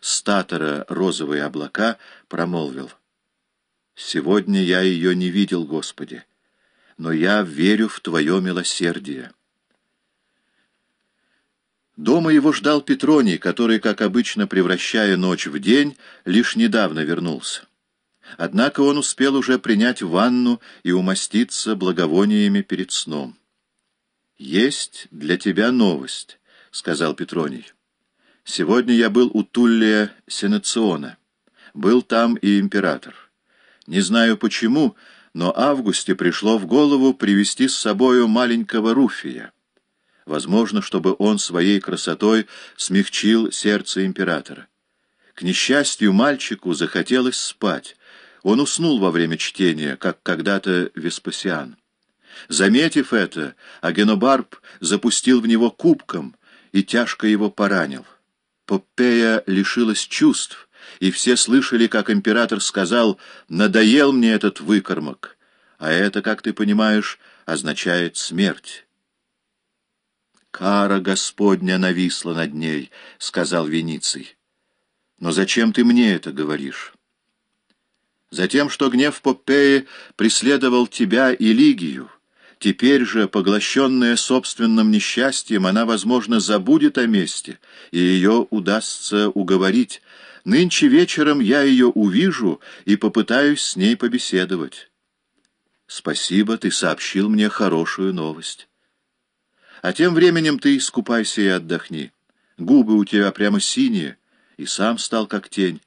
статора розовые облака, промолвил. «Сегодня я ее не видел, Господи, но я верю в Твое милосердие». Дома его ждал Петроний, который, как обычно, превращая ночь в день, лишь недавно вернулся. Однако он успел уже принять ванну и умаститься благовониями перед сном. «Есть для тебя новость», — сказал Петроний. «Сегодня я был у Туллия Сенациона. Был там и император. Не знаю почему, но Августе пришло в голову привести с собою маленького Руфия. Возможно, чтобы он своей красотой смягчил сердце императора. К несчастью, мальчику захотелось спать, он уснул во время чтения, как когда-то Веспасиан. Заметив это, Агенобарб запустил в него кубком и тяжко его поранил. Поппея лишилась чувств, и все слышали, как император сказал «надоел мне этот выкормок», а это, как ты понимаешь, означает смерть. «Кара Господня нависла над ней», — сказал Вениций. «Но зачем ты мне это говоришь?» Затем, что гнев Попеи преследовал тебя и Лигию. Теперь же, поглощенная собственным несчастьем, она, возможно, забудет о месте, и ее удастся уговорить. Нынче вечером я ее увижу и попытаюсь с ней побеседовать. Спасибо, ты сообщил мне хорошую новость. А тем временем ты искупайся и отдохни. Губы у тебя прямо синие, и сам стал как тень.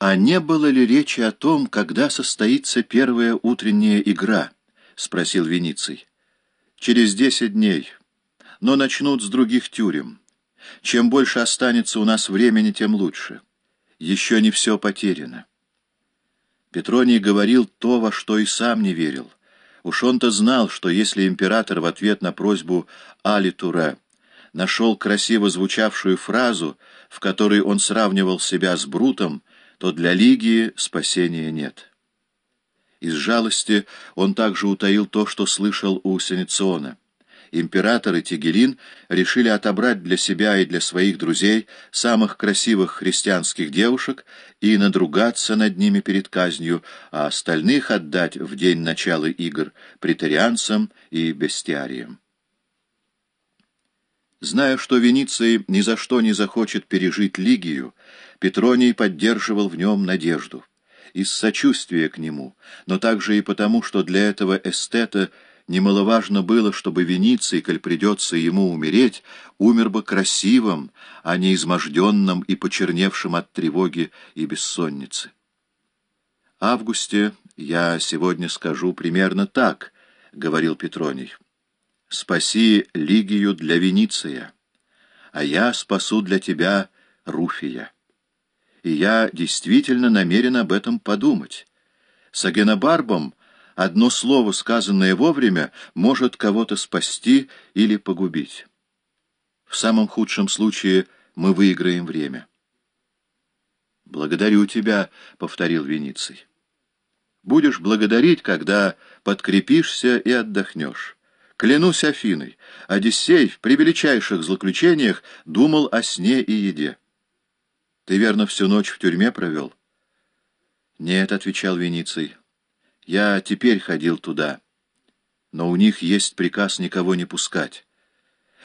«А не было ли речи о том, когда состоится первая утренняя игра?» — спросил Вениций. «Через десять дней. Но начнут с других тюрем. Чем больше останется у нас времени, тем лучше. Еще не все потеряно». Петроний говорил то, во что и сам не верил. Уж он-то знал, что если император в ответ на просьбу Али Туре нашел красиво звучавшую фразу, в которой он сравнивал себя с Брутом, то для Лигии спасения нет. Из жалости он также утаил то, что слышал у Сенециона. Император и Тигелин решили отобрать для себя и для своих друзей самых красивых христианских девушек и надругаться над ними перед казнью, а остальных отдать в день начала игр претарианцам и бестиариям. Зная, что Вениций ни за что не захочет пережить Лигию, Петроний поддерживал в нем надежду. Из сочувствия к нему, но также и потому, что для этого эстета немаловажно было, чтобы Вениций, коль придется ему умереть, умер бы красивым, а не изможденным и почерневшим от тревоги и бессонницы. «Августе я сегодня скажу примерно так», — говорил Петроний. «Спаси Лигию для Вениция, а я спасу для тебя Руфия» и я действительно намерен об этом подумать. С Агенобарбом одно слово, сказанное вовремя, может кого-то спасти или погубить. В самом худшем случае мы выиграем время. «Благодарю тебя», — повторил Вениций. «Будешь благодарить, когда подкрепишься и отдохнешь». Клянусь Афиной, Одиссей при величайших злоключениях думал о сне и еде. Ты, верно, всю ночь в тюрьме провел? Нет, — отвечал Вениций. Я теперь ходил туда. Но у них есть приказ никого не пускать.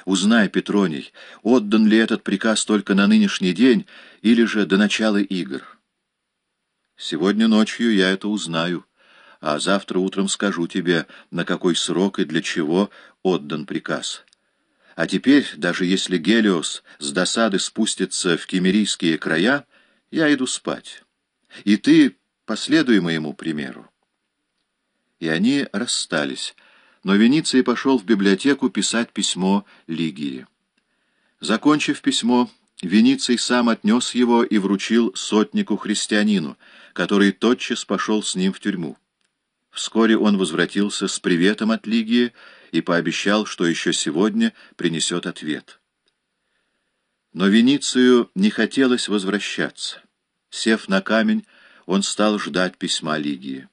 Узнай, Петроний, отдан ли этот приказ только на нынешний день или же до начала игр. Сегодня ночью я это узнаю, а завтра утром скажу тебе, на какой срок и для чего отдан приказ. А теперь, даже если Гелиос с досады спустится в кемерийские края, я иду спать. И ты последуй моему примеру. И они расстались, но Вениций пошел в библиотеку писать письмо Лигии. Закончив письмо, Вениций сам отнес его и вручил сотнику-христианину, который тотчас пошел с ним в тюрьму. Вскоре он возвратился с приветом от Лигии и пообещал, что еще сегодня принесет ответ. Но Веницию не хотелось возвращаться. Сев на камень, он стал ждать письма Лигии.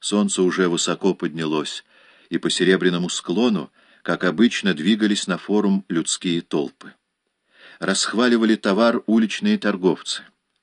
Солнце уже высоко поднялось, и по серебряному склону, как обычно, двигались на форум людские толпы. расхваливали товар уличные торговцы.